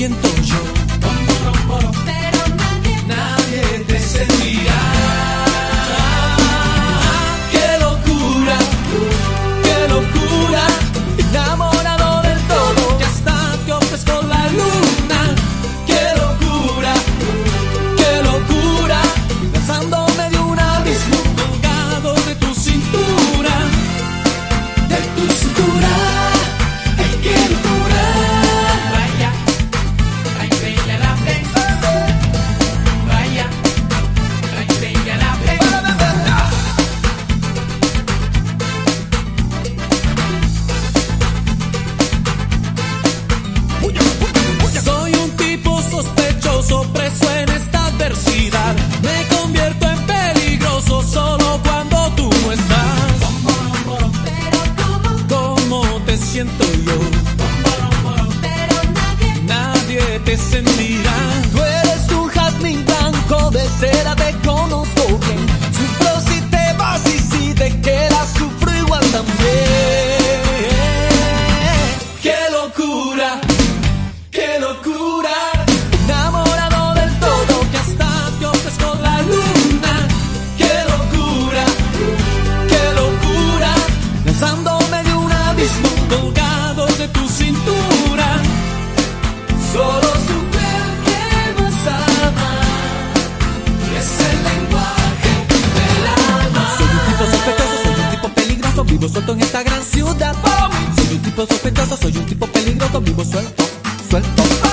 siento yo. siento yo. Pero nadie, nadie te sentó. Vivo suelto en esta gran ciudad. Soy un tipo sospechoso, soy un tipo peligroso. Vivo suelto, suelto.